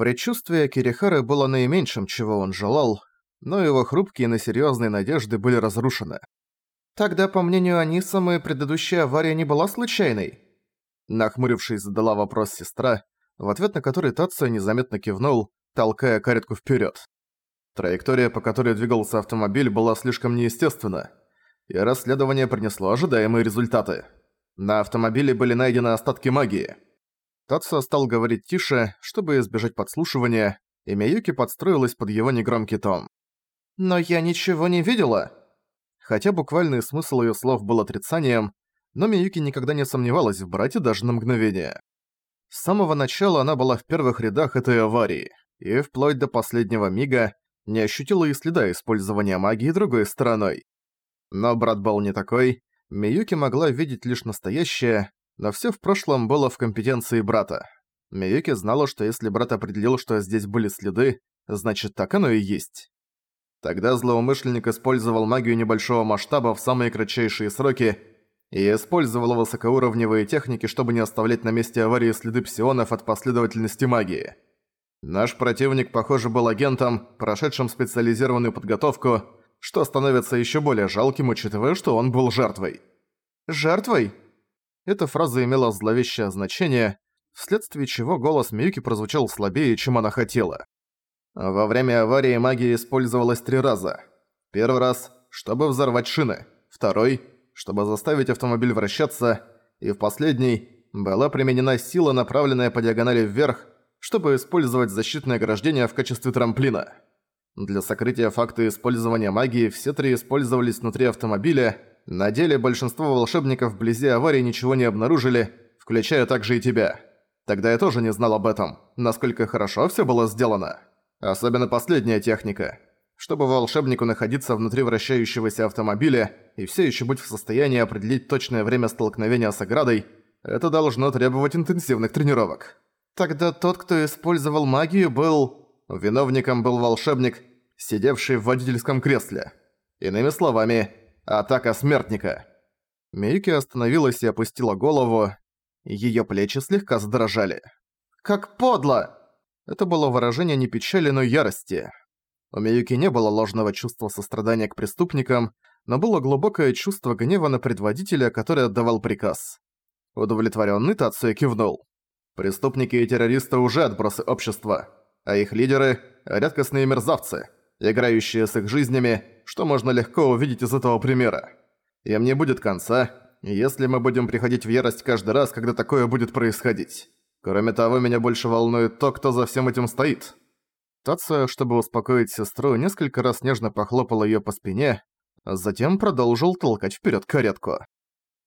Предчувствие Кирихары было наименьшим, чего он желал, но его хрупкие на серьёзные надежды были разрушены. «Тогда, по мнению Анисамы, предыдущая авария не была случайной?» Нахмурившись, задала вопрос сестра, в ответ на который Тацио незаметно кивнул, толкая каретку вперед. Траектория, по которой двигался автомобиль, была слишком неестественна, и расследование принесло ожидаемые результаты. На автомобиле были найдены остатки магии. Тацио стал говорить тише, чтобы избежать подслушивания, и Миюки подстроилась под его негромкий тон. «Но я ничего не видела!» Хотя буквальный смысл её слов был отрицанием, но Миюки никогда не сомневалась в брате даже на мгновение. С самого начала она была в первых рядах этой аварии, и вплоть до последнего мига не ощутила и следа использования магии другой стороной. Но брат был не такой, Миюки могла видеть лишь настоящее, но всё в прошлом было в компетенции брата. Миюки знала, что если брат определил, что здесь были следы, значит так оно и есть. Тогда злоумышленник использовал магию небольшого масштаба в самые кратчайшие сроки и использовал высокоуровневые техники, чтобы не оставлять на месте аварии следы псионов от последовательности магии. Наш противник, похоже, был агентом, прошедшим специализированную подготовку, что становится еще более жалким, учитывая, что он был жертвой. «Жертвой?» Эта фраза имела зловещее значение, вследствие чего голос Миюки прозвучал слабее, чем она хотела. Во время аварии магия использовалась три раза. Первый раз, чтобы взорвать шины. Второй, чтобы заставить автомобиль вращаться. И в последний, была применена сила, направленная по диагонали вверх, чтобы использовать защитное ограждение в качестве трамплина. Для сокрытия факта использования магии все три использовались внутри автомобиля. На деле большинство волшебников вблизи аварии ничего не обнаружили, включая также и тебя. Тогда я тоже не знал об этом, насколько хорошо все было сделано. Особенно последняя техника. Чтобы волшебнику находиться внутри вращающегося автомобиля и все еще быть в состоянии определить точное время столкновения с оградой, это должно требовать интенсивных тренировок. Тогда тот, кто использовал магию, был... Виновником был волшебник, сидевший в водительском кресле. Иными словами, атака смертника. Мейки остановилась и опустила голову. Её плечи слегка задрожали. «Как подло!» Это было выражение не печали, но ярости. У Миюки не было ложного чувства сострадания к преступникам, но было глубокое чувство гнева на предводителя, который отдавал приказ. Удовлетворённый Тацуя кивнул. Преступники и террористы уже отбросы общества, а их лидеры – редкостные мерзавцы, играющие с их жизнями, что можно легко увидеть из этого примера. Им не будет конца, если мы будем приходить в ярость каждый раз, когда такое будет происходить. Кроме того, меня больше волнует то, кто за всем этим стоит. Тация, чтобы успокоить сестру, несколько раз нежно похлопал её по спине, а затем продолжил толкать вперёд каретку.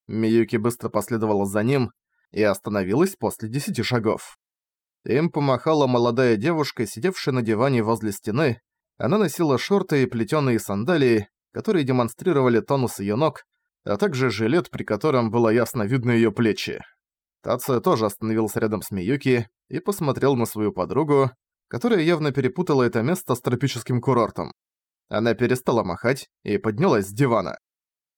Миюки быстро последовала за ним и остановилась после десяти шагов. Им помахала молодая девушка, сидевшая на диване возле стены. Она носила шорты и плетёные сандалии, которые демонстрировали тонус её ног, а также жилет, при котором было ясно видно её плечи. Тация тоже остановился рядом с Миюки и посмотрел на свою подругу, которая явно перепутала это место с тропическим курортом. Она перестала махать и поднялась с дивана.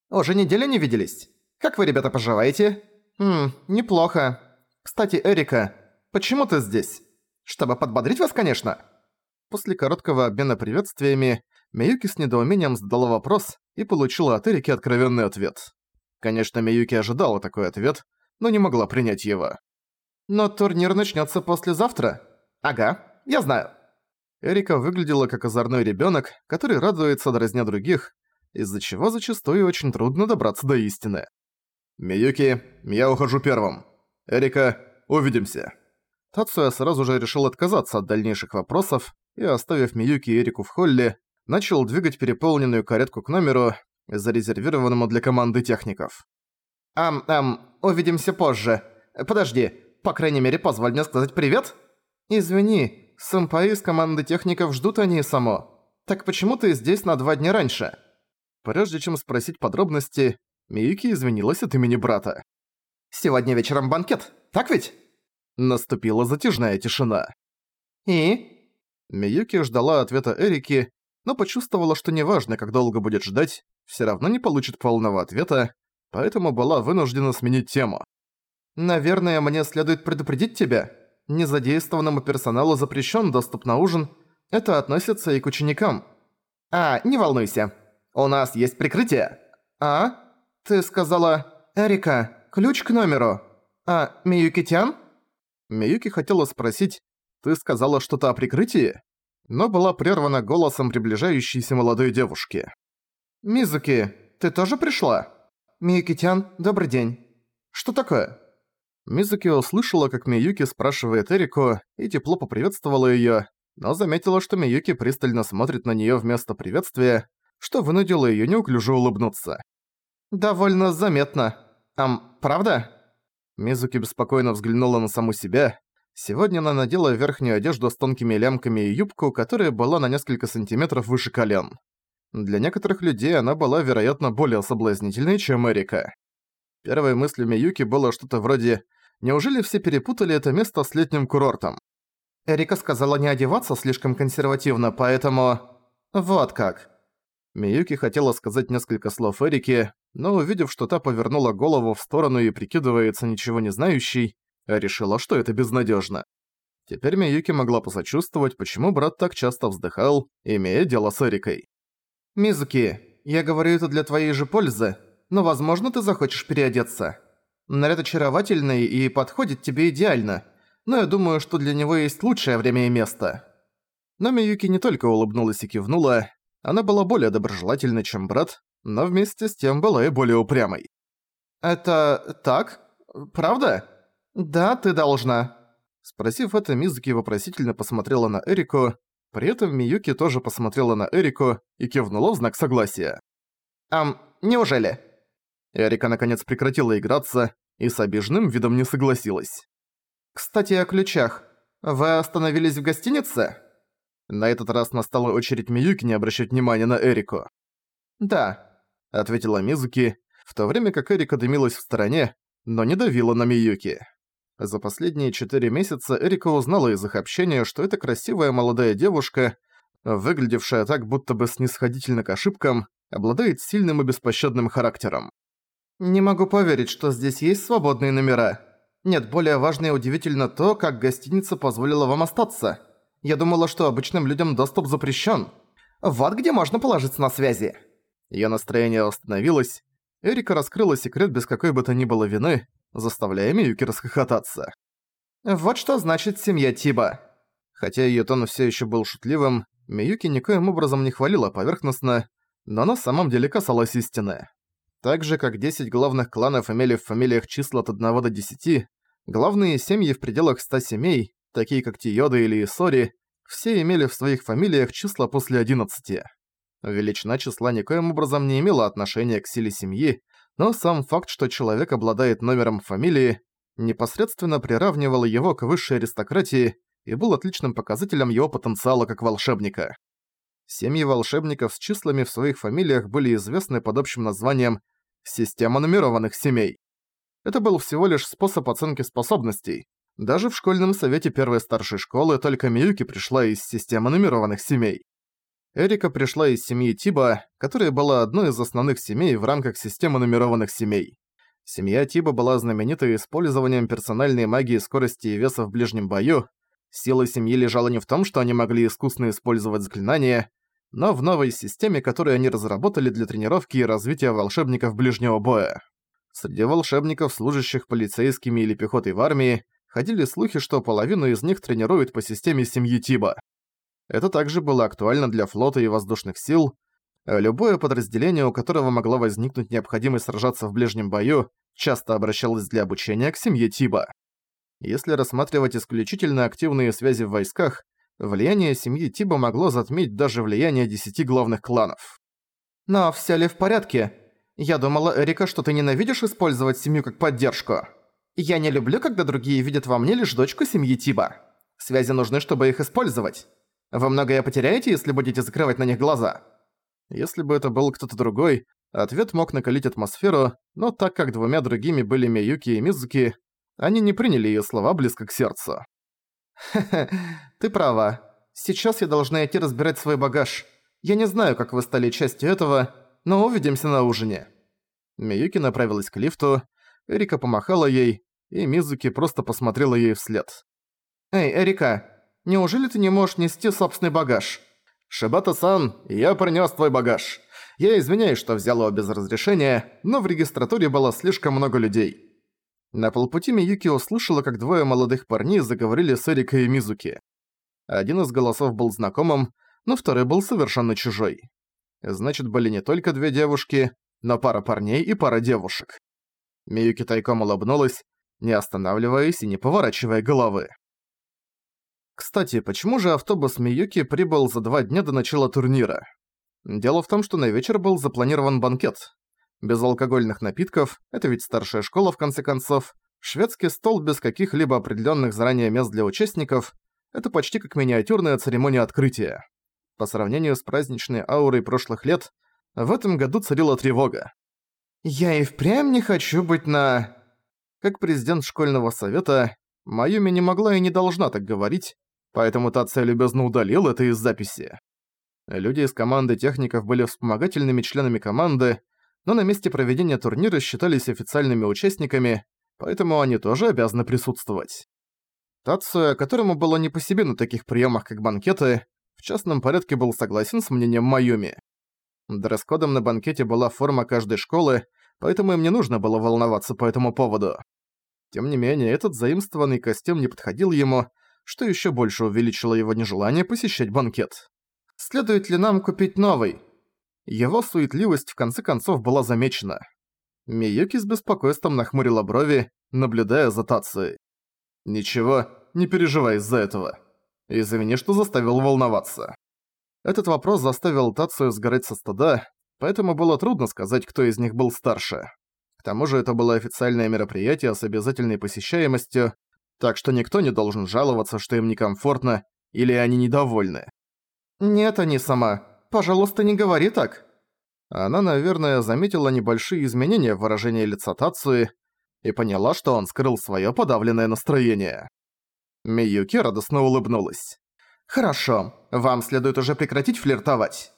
«Уже неделю не виделись? Как вы, ребята, поживаете?» «Хм, неплохо. Кстати, Эрика, почему ты здесь? Чтобы подбодрить вас, конечно?» После короткого обмена приветствиями Миюки с недоумением задала вопрос и получила от Эрики откровенный ответ. Конечно, Миюки ожидала такой ответ, но не могла принять его. «Но турнир начнется послезавтра?» «Ага, я знаю». Эрика выглядела как озорной ребенок, который радуется дразня других, из-за чего зачастую очень трудно добраться до истины. «Миюки, я ухожу первым. Эрика, увидимся». Тацуя сразу же решил отказаться от дальнейших вопросов и, оставив Миюки и Эрику в холле, начал двигать переполненную каретку к номеру, зарезервированному для команды техников. «Ам, ам, увидимся позже. Подожди, по крайней мере, позволь мне сказать привет?» «Извини, сэмпаи из команды техников ждут они само. Так почему ты здесь на два дня раньше?» Прежде чем спросить подробности, Миюки извинилась от имени брата. «Сегодня вечером банкет, так ведь?» Наступила затяжная тишина. «И?» Миюки ждала ответа Эрики, но почувствовала, что неважно, как долго будет ждать, все равно не получит полного ответа, поэтому была вынуждена сменить тему. «Наверное, мне следует предупредить тебя. Незадействованному персоналу запрещен доступ на ужин. Это относится и к ученикам. А, не волнуйся. У нас есть прикрытие. А? Ты сказала... Эрика, ключ к номеру. А, Миюки-тян? Миюки хотела спросить, ты сказала что-то о прикрытии? Но была прервана голосом приближающейся молодой девушки. «Мизуки, ты тоже пришла?» «Миюки-тян, добрый день». «Что такое?» Мизуки услышала, как Миюки спрашивает Эрику, и тепло поприветствовала её, но заметила, что Миюки пристально смотрит на неё вместо приветствия, что вынудило её неуклюже улыбнуться. «Довольно заметно. Ам, правда?» Мизуки беспокойно взглянула на саму себя. Сегодня она надела верхнюю одежду с тонкими лямками и юбку, которая была на несколько сантиметров выше колен. Для некоторых людей она была, вероятно, более соблазнительной, чем Эрика. Первой мыслью Миюки было что-то вроде Неужели все перепутали это место с летним курортом? Эрика сказала не одеваться слишком консервативно, поэтому... Вот как. Миюки хотела сказать несколько слов Эрике, но увидев, что та повернула голову в сторону и прикидывается ничего не знающей, решила, что это безнадежно. Теперь Миюки могла посочувствовать, почему брат так часто вздыхал, имея дело с Эрикой. «Мизуки, я говорю это для твоей же пользы, но возможно ты захочешь переодеться. Наряд очаровательный и подходит тебе идеально, но я думаю, что для него есть лучшее время и место». Но Миюки не только улыбнулась и кивнула, она была более доброжелательной, чем брат, но вместе с тем была и более упрямой. «Это так? Правда?» «Да, ты должна». Спросив это, Мизуки вопросительно посмотрела на Эрику, при этом Миюки тоже посмотрела на Эрику и кивнула в знак согласия. «Ам, неужели?» Эрика наконец прекратила играться и с обиженным видом не согласилась. «Кстати, о ключах. Вы остановились в гостинице?» На этот раз настала очередь Миюки не обращать внимания на Эрику. «Да», — ответила Мизуки, в то время как Эрика дымилась в стороне, но не давила на Миюки. За последние четыре месяца Эрика узнала из их общения, что эта красивая молодая девушка, выглядевшая так будто бы снисходительно к ошибкам, обладает сильным и беспощадным характером. Не могу поверить, что здесь есть свободные номера. Нет, более важно и удивительно то, как гостиница позволила вам остаться. Я думала, что обычным людям доступ запрещен. Вот где можно положиться на связи. Её настроение остановилось. Эрика раскрыла секрет без какой бы то ни было вины, заставляя Миюки расхохотаться. Вот что значит семья Тиба. Хотя её тон всё ещё был шутливым, Миюки никоим образом не хвалила поверхностно, но на самом деле касалась истины. Так же, как 10 главных кланов имели в фамилиях числа от 1 до 10, главные семьи в пределах 100 семей, такие как Тиода или Исори, все имели в своих фамилиях числа после 11. Величина числа никоим образом не имела отношения к силе семьи, но сам факт, что человек обладает номером фамилии, непосредственно приравнивал его к высшей аристократии и был отличным показателем его потенциала как волшебника. Семьи волшебников с числами в своих фамилиях были известны под общим названием Система нумерованных семей. Это был всего лишь способ оценки способностей. Даже в школьном совете первой старшей школы только Миюки пришла из системы нумерованных семей. Эрика пришла из семьи Тиба, которая была одной из основных семей в рамках системы нумерованных семей. Семья Тиба была знаменита использованием персональной магии скорости и веса в ближнем бою. Сила семьи лежала не в том, что они могли искусно использовать заклинания, но в новой системе, которую они разработали для тренировки и развития волшебников ближнего боя. Среди волшебников, служащих полицейскими или пехотой в армии, ходили слухи, что половину из них тренируют по системе семьи Тиба. Это также было актуально для флота и воздушных сил. Любое подразделение, у которого могла возникнуть необходимость сражаться в ближнем бою, часто обращалось для обучения к семье Тиба. Если рассматривать исключительно активные связи в войсках, влияние семьи Тиба могло затмить даже влияние десяти главных кланов. «Но все ли в порядке? Я думала, Эрика, что ты ненавидишь использовать семью как поддержку. Я не люблю, когда другие видят во мне лишь дочку семьи Тиба. Связи нужны, чтобы их использовать. Вы многое потеряете, если будете закрывать на них глаза». Если бы это был кто-то другой, ответ мог накалить атмосферу, но так как двумя другими были Миюки и Мизуки, они не приняли её слова близко к сердцу. «Хе-хе, ты права. Сейчас я должна идти разбирать свой багаж. Я не знаю, как вы стали частью этого, но увидимся на ужине». Миюки направилась к лифту, Эрика помахала ей, и Мизуки просто посмотрела ей вслед. Эй, Эрика, неужели ты не можешь нести собственный багаж? Шибата-сан, я принёс твой багаж. Я извиняюсь, что взял его без разрешения, но в регистратуре было слишком много людей. На полпути Миюки услышала, как двое молодых парней заговорили с Эрикой и Мизуки. Один из голосов был знакомым, но второй был совершенно чужой. Значит, были не только две девушки, но пара парней и пара девушек. Миюки тайком улыбнулась, не останавливаясь и не поворачивая головы. Кстати, почему же автобус Миюки прибыл за два дня до начала турнира? Дело в том, что на вечер был запланирован банкет. Без алкогольных напитков, это ведь старшая школа в конце концов, шведский стол без каких-либо определенных заранее мест для участников – это почти как миниатюрная церемония открытия. По сравнению с праздничной аурой прошлых лет, в этом году царила тревога. «Я и впрямь не хочу быть на...» Как президент школьного совета, Майюми не могла и не должна так говорить, поэтому Тация любезно удалил это из записи. Люди из команды техников были вспомогательными членами команды, но на месте проведения турнира считались официальными участниками, поэтому они тоже обязаны присутствовать. Тацуя, которому было не по себе на таких приемах, как банкеты, в частном порядке был согласен с мнением Майюми. Дресс-кодом на банкете была форма каждой школы, поэтому им не нужно было волноваться по этому поводу. Тем не менее, этот заимствованный костюм не подходил ему, что еще больше увеличило его нежелание посещать банкет. «Следует ли нам купить новый?» Его суетливость в конце концов была замечена. Миюки с беспокойством нахмурила брови, наблюдая за Тацией. «Ничего, не переживай из-за этого. Извини, что заставил волноваться». Этот вопрос заставил Тацию сгорать со стыда, поэтому было трудно сказать, кто из них был старше. К тому же это было официальное мероприятие с обязательной посещаемостью, так что никто не должен жаловаться, что им некомфортно или они недовольны. «Нет, они сама. Пожалуйста, не говори так». Она, наверное, заметила небольшие изменения в выражении лица Тацуи и поняла, что он скрыл своё подавленное настроение. Миюки радостно улыбнулась. «Хорошо, вам следует уже прекратить флиртовать».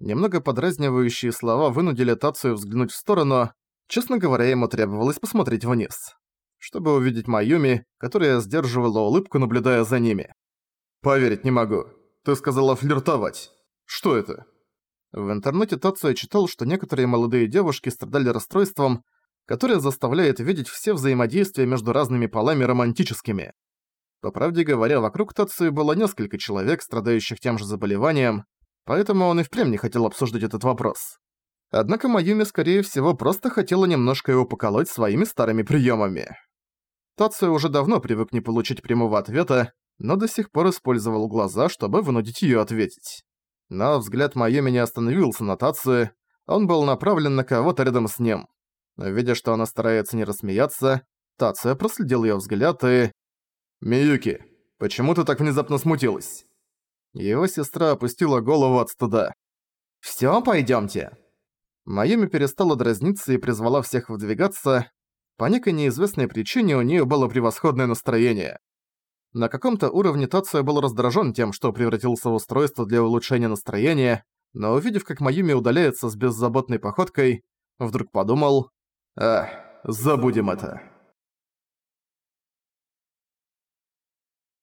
Немного подразнивающие слова вынудили Тацию взглянуть в сторону. Честно говоря, ему требовалось посмотреть вниз. Чтобы увидеть Майюми, которая сдерживала улыбку, наблюдая за ними. «Поверить не могу. Ты сказала флиртовать. Что это?» В интернете Тацуя читал, что некоторые молодые девушки страдали расстройством, которое заставляет видеть все взаимодействия между разными полами романтическими. По правде говоря, вокруг Тацуи было несколько человек, страдающих тем же заболеванием, поэтому он и впрямь не хотел обсуждать этот вопрос. Однако Майюми, скорее всего, просто хотела немножко его поколоть своими старыми приемами. Тацуя уже давно привык не получить прямого ответа, но до сих пор использовал глаза, чтобы вынудить её ответить. Но взгляд Майюми не остановился на Тацуе, он был направлен на кого-то рядом с ним. Видя, что она старается не рассмеяться, Тация проследил её взгляд и... «Миюки, почему ты так внезапно смутилась?» Его сестра опустила голову от стыда. «Всё, пойдёмте». Майюми перестала дразниться и призвала всех выдвигаться. По некой неизвестной причине у неё было превосходное настроение. На каком-то уровне Тация был раздражен тем, что превратился в устройство для улучшения настроения, но увидев, как Майюми удаляется с беззаботной походкой, вдруг подумал «Ах, забудем это».